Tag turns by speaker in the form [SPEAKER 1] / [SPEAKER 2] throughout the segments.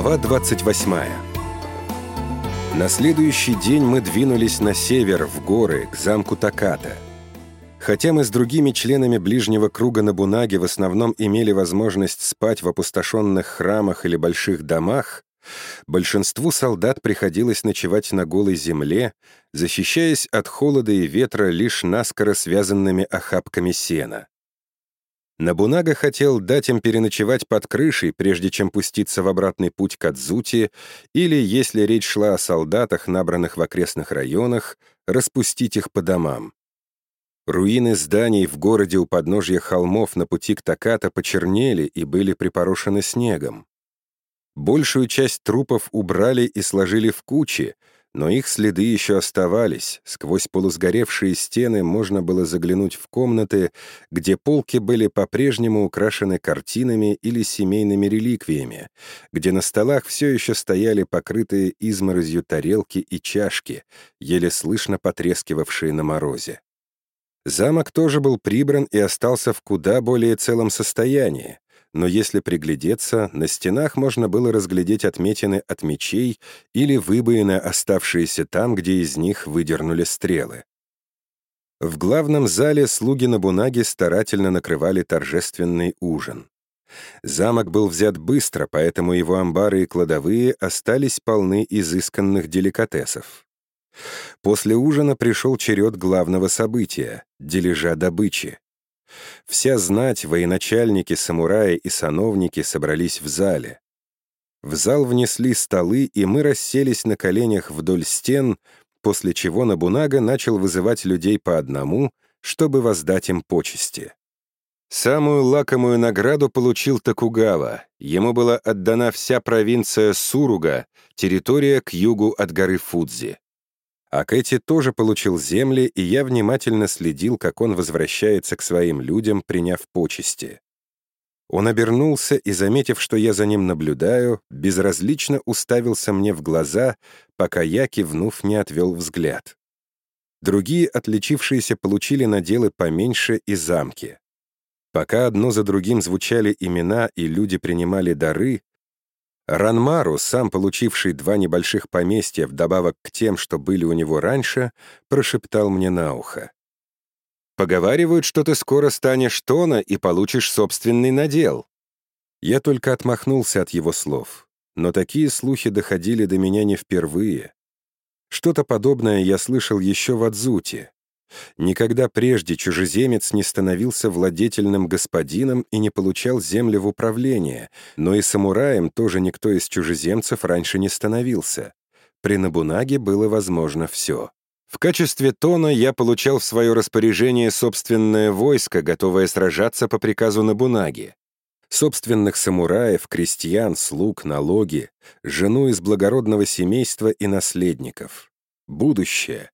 [SPEAKER 1] Глава 28 На следующий день мы двинулись на север, в горы, к замку Таката. Хотя мы с другими членами ближнего круга на Бунаге в основном имели возможность спать в опустошенных храмах или больших домах, большинству солдат приходилось ночевать на голой земле, защищаясь от холода и ветра лишь наскоро связанными охапками сена. Набунага хотел дать им переночевать под крышей, прежде чем пуститься в обратный путь к Адзути, или, если речь шла о солдатах, набранных в окрестных районах, распустить их по домам. Руины зданий в городе у подножья холмов на пути к Таката почернели и были припорошены снегом. Большую часть трупов убрали и сложили в кучи, но их следы еще оставались. Сквозь полусгоревшие стены можно было заглянуть в комнаты, где полки были по-прежнему украшены картинами или семейными реликвиями, где на столах все еще стояли покрытые изморозью тарелки и чашки, еле слышно потрескивавшие на морозе. Замок тоже был прибран и остался в куда более целом состоянии, но если приглядеться, на стенах можно было разглядеть отметины от мечей или выбоины, оставшиеся там, где из них выдернули стрелы. В главном зале слуги Набунаги старательно накрывали торжественный ужин. Замок был взят быстро, поэтому его амбары и кладовые остались полны изысканных деликатесов. После ужина пришел черед главного события — дележа добычи. Вся знать, военачальники, самураи и сановники собрались в зале. В зал внесли столы, и мы расселись на коленях вдоль стен, после чего Набунага начал вызывать людей по одному, чтобы воздать им почести. Самую лакомую награду получил Токугава. Ему была отдана вся провинция Суруга, территория к югу от горы Фудзи. А Кэти тоже получил земли, и я внимательно следил, как он возвращается к своим людям, приняв почести. Он обернулся и, заметив, что я за ним наблюдаю, безразлично уставился мне в глаза, пока я, кивнув, не отвел взгляд. Другие отличившиеся получили наделы поменьше и замки. Пока одно за другим звучали имена и люди принимали дары, Ранмару, сам получивший два небольших поместья вдобавок к тем, что были у него раньше, прошептал мне на ухо. «Поговаривают, что ты скоро станешь Тона и получишь собственный надел». Я только отмахнулся от его слов, но такие слухи доходили до меня не впервые. Что-то подобное я слышал еще в Адзуте. Никогда прежде чужеземец не становился владетельным господином и не получал земли в управление, но и самураем тоже никто из чужеземцев раньше не становился. При Набунаге было возможно все. В качестве тона я получал в свое распоряжение собственное войско, готовое сражаться по приказу Набунаги. Собственных самураев, крестьян, слуг, налоги, жену из благородного семейства и наследников. Будущее,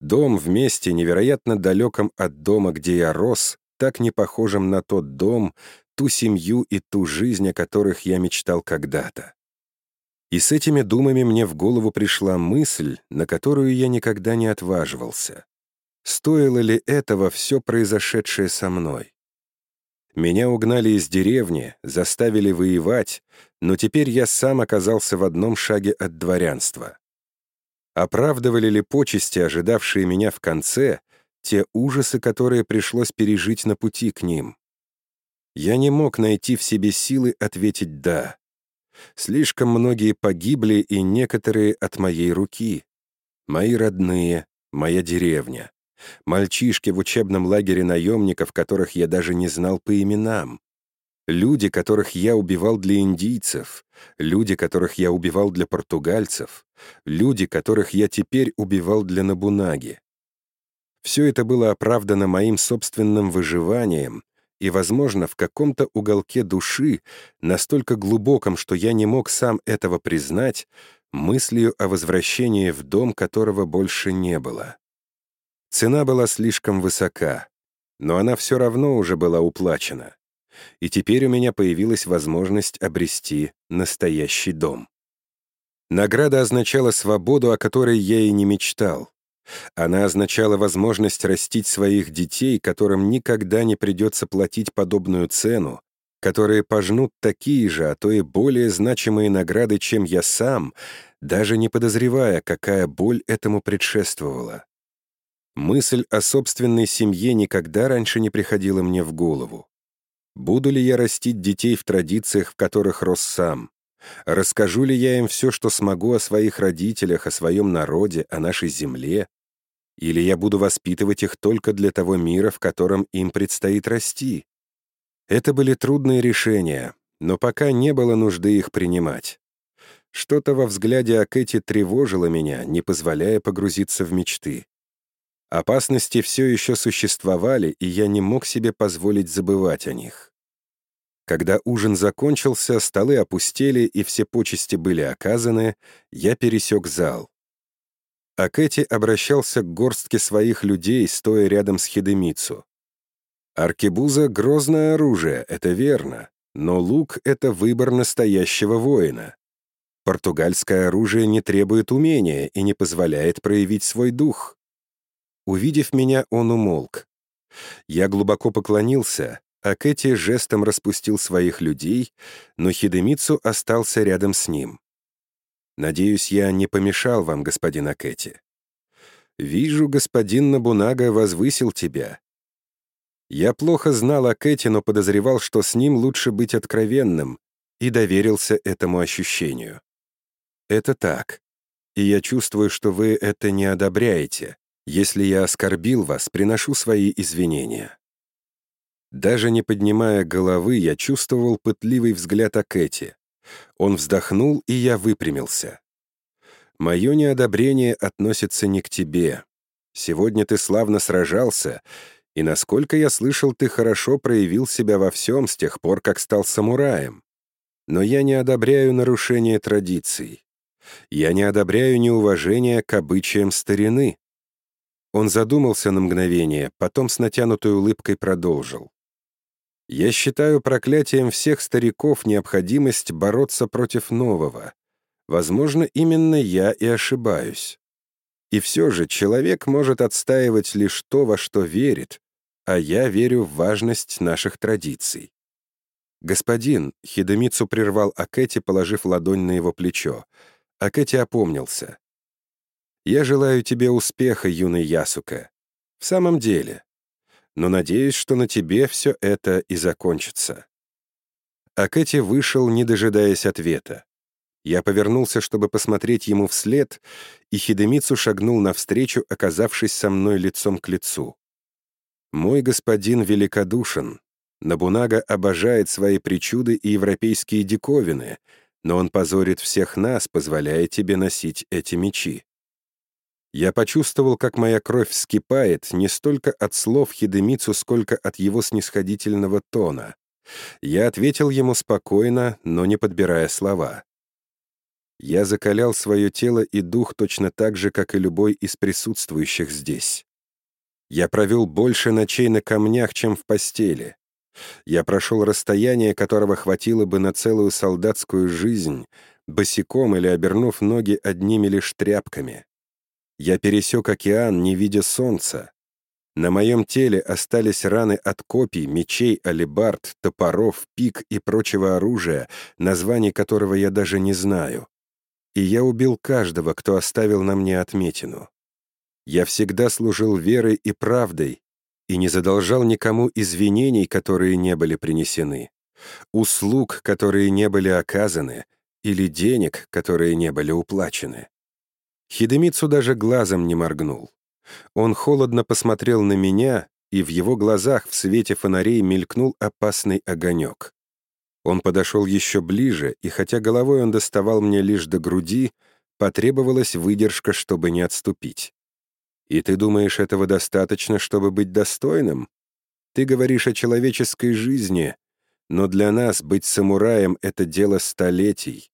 [SPEAKER 1] Дом в месте, невероятно далеком от дома, где я рос, так не похожим на тот дом, ту семью и ту жизнь, о которых я мечтал когда-то. И с этими думами мне в голову пришла мысль, на которую я никогда не отваживался. Стоило ли этого все произошедшее со мной? Меня угнали из деревни, заставили воевать, но теперь я сам оказался в одном шаге от дворянства. Оправдывали ли почести, ожидавшие меня в конце, те ужасы, которые пришлось пережить на пути к ним? Я не мог найти в себе силы ответить «да». Слишком многие погибли, и некоторые от моей руки. Мои родные, моя деревня. Мальчишки в учебном лагере наемников, которых я даже не знал по именам. Люди, которых я убивал для индийцев, люди, которых я убивал для португальцев, люди, которых я теперь убивал для Набунаги. Все это было оправдано моим собственным выживанием и, возможно, в каком-то уголке души, настолько глубоком, что я не мог сам этого признать, мыслью о возвращении в дом, которого больше не было. Цена была слишком высока, но она все равно уже была уплачена и теперь у меня появилась возможность обрести настоящий дом. Награда означала свободу, о которой я и не мечтал. Она означала возможность растить своих детей, которым никогда не придется платить подобную цену, которые пожнут такие же, а то и более значимые награды, чем я сам, даже не подозревая, какая боль этому предшествовала. Мысль о собственной семье никогда раньше не приходила мне в голову. Буду ли я растить детей в традициях, в которых рос сам? Расскажу ли я им все, что смогу о своих родителях, о своем народе, о нашей земле? Или я буду воспитывать их только для того мира, в котором им предстоит расти? Это были трудные решения, но пока не было нужды их принимать. Что-то во взгляде Акэти тревожило меня, не позволяя погрузиться в мечты. Опасности все еще существовали, и я не мог себе позволить забывать о них. Когда ужин закончился, столы опустели и все почести были оказаны, я пересек зал. А Кэти обращался к горстке своих людей, стоя рядом с Хидемицу. Аркебуза — грозное оружие, это верно, но лук — это выбор настоящего воина. Португальское оружие не требует умения и не позволяет проявить свой дух. Увидев меня, он умолк. Я глубоко поклонился, а Кэти жестом распустил своих людей, но Хидемицу остался рядом с ним. «Надеюсь, я не помешал вам, господин Акэти. Вижу, господин Набунага возвысил тебя. Я плохо знал о но подозревал, что с ним лучше быть откровенным, и доверился этому ощущению. Это так. И я чувствую, что вы это не одобряете. Если я оскорбил вас, приношу свои извинения». Даже не поднимая головы, я чувствовал пытливый взгляд Акэти. Он вздохнул, и я выпрямился. «Мое неодобрение относится не к тебе. Сегодня ты славно сражался, и, насколько я слышал, ты хорошо проявил себя во всем с тех пор, как стал самураем. Но я не одобряю нарушение традиций. Я не одобряю неуважение к обычаям старины. Он задумался на мгновение, потом с натянутой улыбкой продолжил. «Я считаю проклятием всех стариков необходимость бороться против нового. Возможно, именно я и ошибаюсь. И все же человек может отстаивать лишь то, во что верит, а я верю в важность наших традиций». «Господин», — Хидемицу прервал Акэти, положив ладонь на его плечо. Акэти опомнился. Я желаю тебе успеха, юный Ясука. В самом деле. Но надеюсь, что на тебе все это и закончится». А Кэти вышел, не дожидаясь ответа. Я повернулся, чтобы посмотреть ему вслед, и Хидемицу шагнул навстречу, оказавшись со мной лицом к лицу. «Мой господин великодушен. Набунага обожает свои причуды и европейские диковины, но он позорит всех нас, позволяя тебе носить эти мечи. Я почувствовал, как моя кровь вскипает не столько от слов Хидемицу, сколько от его снисходительного тона. Я ответил ему спокойно, но не подбирая слова. Я закалял свое тело и дух точно так же, как и любой из присутствующих здесь. Я провел больше ночей на камнях, чем в постели. Я прошел расстояние, которого хватило бы на целую солдатскую жизнь, босиком или обернув ноги одними лишь тряпками. Я пересек океан, не видя солнца. На моем теле остались раны от копий, мечей, алебард, топоров, пик и прочего оружия, названий которого я даже не знаю. И я убил каждого, кто оставил на мне отметину. Я всегда служил верой и правдой и не задолжал никому извинений, которые не были принесены, услуг, которые не были оказаны, или денег, которые не были уплачены. Хидемицу даже глазом не моргнул. Он холодно посмотрел на меня, и в его глазах в свете фонарей мелькнул опасный огонек. Он подошел еще ближе, и хотя головой он доставал мне лишь до груди, потребовалась выдержка, чтобы не отступить. «И ты думаешь, этого достаточно, чтобы быть достойным? Ты говоришь о человеческой жизни, но для нас быть самураем — это дело столетий.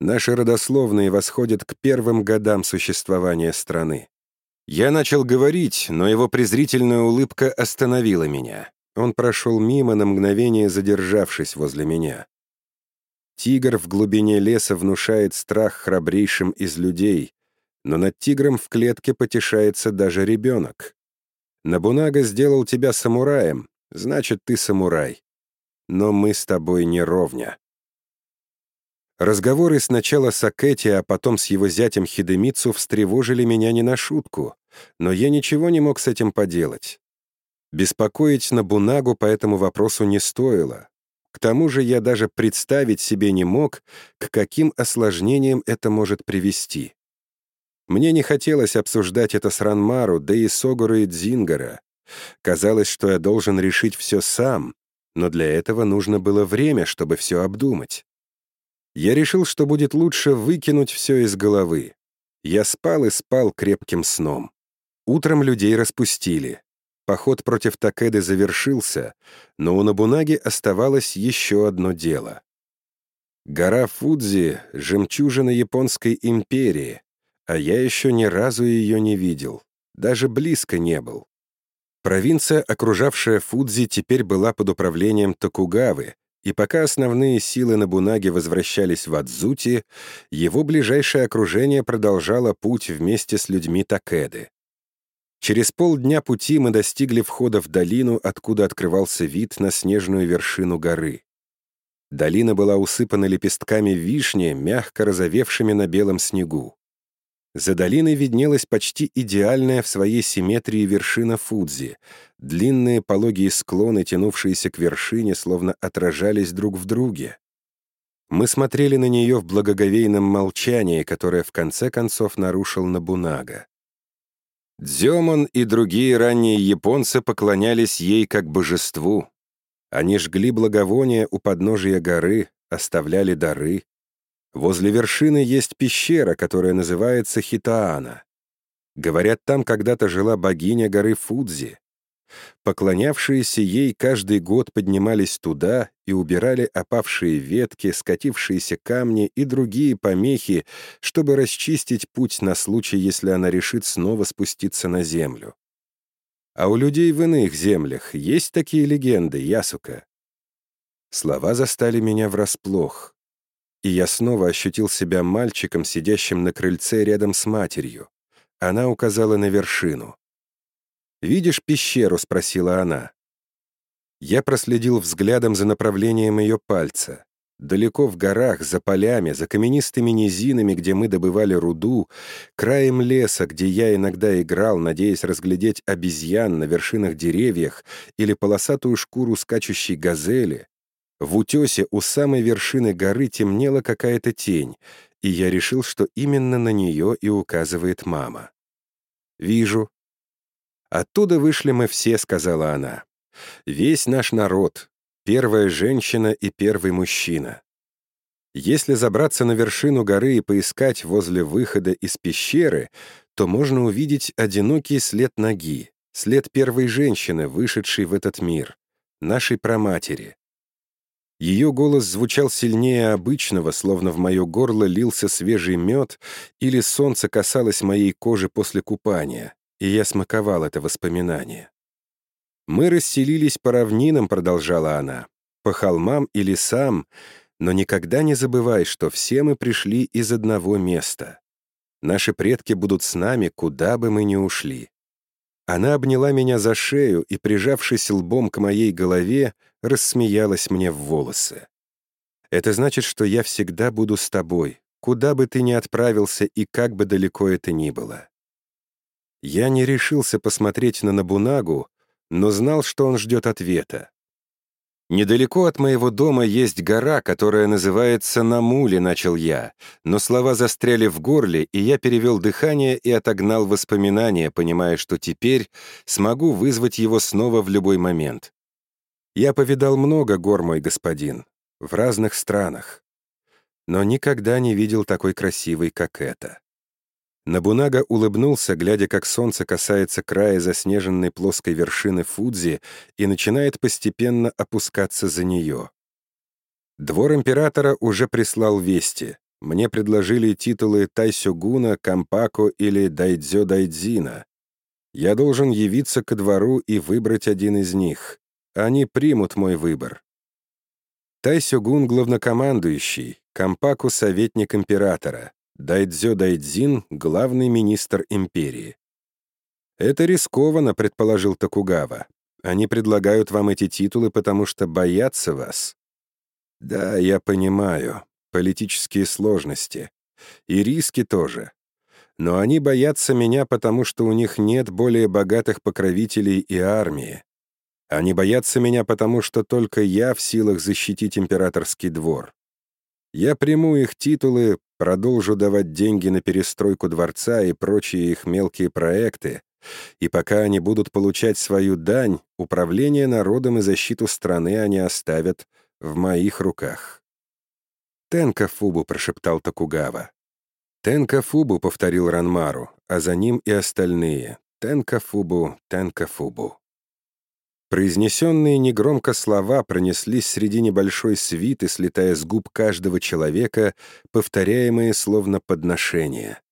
[SPEAKER 1] Наши родословные восходят к первым годам существования страны. Я начал говорить, но его презрительная улыбка остановила меня. Он прошел мимо, на мгновение задержавшись возле меня. Тигр в глубине леса внушает страх храбрейшим из людей, но над тигром в клетке потешается даже ребенок. Набунага сделал тебя самураем, значит, ты самурай. но мы с тобой не ровня». Разговоры сначала с Акэти, а потом с его зятем Хидемицу встревожили меня не на шутку, но я ничего не мог с этим поделать. Беспокоить Набунагу по этому вопросу не стоило. К тому же я даже представить себе не мог, к каким осложнениям это может привести. Мне не хотелось обсуждать это с Ранмару, да и Согуру и Дзингара. Казалось, что я должен решить все сам, но для этого нужно было время, чтобы все обдумать. Я решил, что будет лучше выкинуть все из головы. Я спал и спал крепким сном. Утром людей распустили. Поход против Такеды завершился, но у Набунаги оставалось еще одно дело. Гора Фудзи — жемчужина Японской империи, а я еще ни разу ее не видел, даже близко не был. Провинция, окружавшая Фудзи, теперь была под управлением Токугавы, и пока основные силы Набунаги возвращались в Адзути, его ближайшее окружение продолжало путь вместе с людьми Такеды. Через полдня пути мы достигли входа в долину, откуда открывался вид на снежную вершину горы. Долина была усыпана лепестками вишни, мягко разовевшими на белом снегу. За долиной виднелась почти идеальная в своей симметрии вершина Фудзи. Длинные пологие склоны, тянувшиеся к вершине, словно отражались друг в друге. Мы смотрели на нее в благоговейном молчании, которое в конце концов нарушил Набунага. Дзёмон и другие ранние японцы поклонялись ей как божеству. Они жгли благовония у подножия горы, оставляли дары, Возле вершины есть пещера, которая называется Хитаана. Говорят, там когда-то жила богиня горы Фудзи. Поклонявшиеся ей каждый год поднимались туда и убирали опавшие ветки, скатившиеся камни и другие помехи, чтобы расчистить путь на случай, если она решит снова спуститься на землю. А у людей в иных землях есть такие легенды, Ясука? Слова застали меня врасплох и я снова ощутил себя мальчиком, сидящим на крыльце рядом с матерью. Она указала на вершину. «Видишь пещеру?» — спросила она. Я проследил взглядом за направлением ее пальца. Далеко в горах, за полями, за каменистыми низинами, где мы добывали руду, краем леса, где я иногда играл, надеясь разглядеть обезьян на вершинах деревьях или полосатую шкуру скачущей газели, в утесе у самой вершины горы темнела какая-то тень, и я решил, что именно на нее и указывает мама. «Вижу». «Оттуда вышли мы все», — сказала она. «Весь наш народ, первая женщина и первый мужчина. Если забраться на вершину горы и поискать возле выхода из пещеры, то можно увидеть одинокий след ноги, след первой женщины, вышедшей в этот мир, нашей праматери. Ее голос звучал сильнее обычного, словно в мое горло лился свежий мед или солнце касалось моей кожи после купания, и я смаковал это воспоминание. «Мы расселились по равнинам», — продолжала она, — «по холмам и лесам, но никогда не забывай, что все мы пришли из одного места. Наши предки будут с нами, куда бы мы ни ушли. Она обняла меня за шею и, прижавшись лбом к моей голове, рассмеялась мне в волосы. «Это значит, что я всегда буду с тобой, куда бы ты ни отправился и как бы далеко это ни было». Я не решился посмотреть на Набунагу, но знал, что он ждет ответа. «Недалеко от моего дома есть гора, которая называется Намули», — начал я, но слова застряли в горле, и я перевел дыхание и отогнал воспоминания, понимая, что теперь смогу вызвать его снова в любой момент. Я повидал много гор, мой господин, в разных странах, но никогда не видел такой красивой, как эта. Набунага улыбнулся, глядя, как солнце касается края заснеженной плоской вершины Фудзи и начинает постепенно опускаться за нее. Двор императора уже прислал вести. Мне предложили титулы Тайсюгуна, Кампако или Дайдзё Дайдзина. Я должен явиться ко двору и выбрать один из них. Они примут мой выбор. Тайсюгун — главнокомандующий, Кампаку — советник императора. Дайдзё Дайдзин — главный министр империи. «Это рискованно», — предположил Токугава. Они предлагают вам эти титулы, потому что боятся вас. Да, я понимаю. Политические сложности. И риски тоже. Но они боятся меня, потому что у них нет более богатых покровителей и армии. Они боятся меня, потому что только я в силах защитить императорский двор. Я приму их титулы, продолжу давать деньги на перестройку дворца и прочие их мелкие проекты, и пока они будут получать свою дань, управление народом и защиту страны они оставят в моих руках. «Тенка Фубу», — прошептал Токугава. «Тенка Фубу», — повторил Ранмару, а за ним и остальные. «Тенка Фубу, Тенка Фубу». Произнесенные негромко слова пронеслись среди небольшой свиты, слетая с губ каждого человека, повторяемые словно подношения.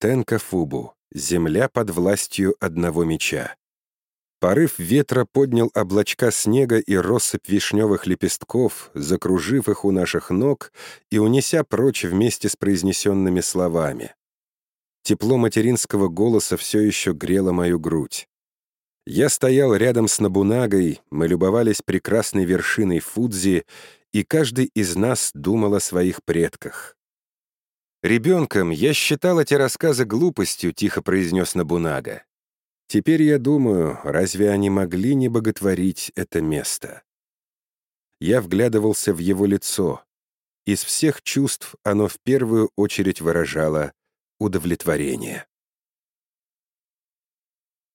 [SPEAKER 1] Тенка Фубу, земля под властью одного меча. Порыв ветра поднял облачка снега и россыпь вишневых лепестков, закружив их у наших ног и унеся прочь вместе с произнесенными словами. Тепло материнского голоса все еще грело мою грудь. Я стоял рядом с Набунагой, мы любовались прекрасной вершиной Фудзи, и каждый из нас думал о своих предках. «Ребенком я считал эти рассказы глупостью», — тихо произнес Набунага. «Теперь я думаю, разве они могли не боготворить это место?» Я вглядывался в его лицо. Из всех чувств оно в первую очередь выражало удовлетворение.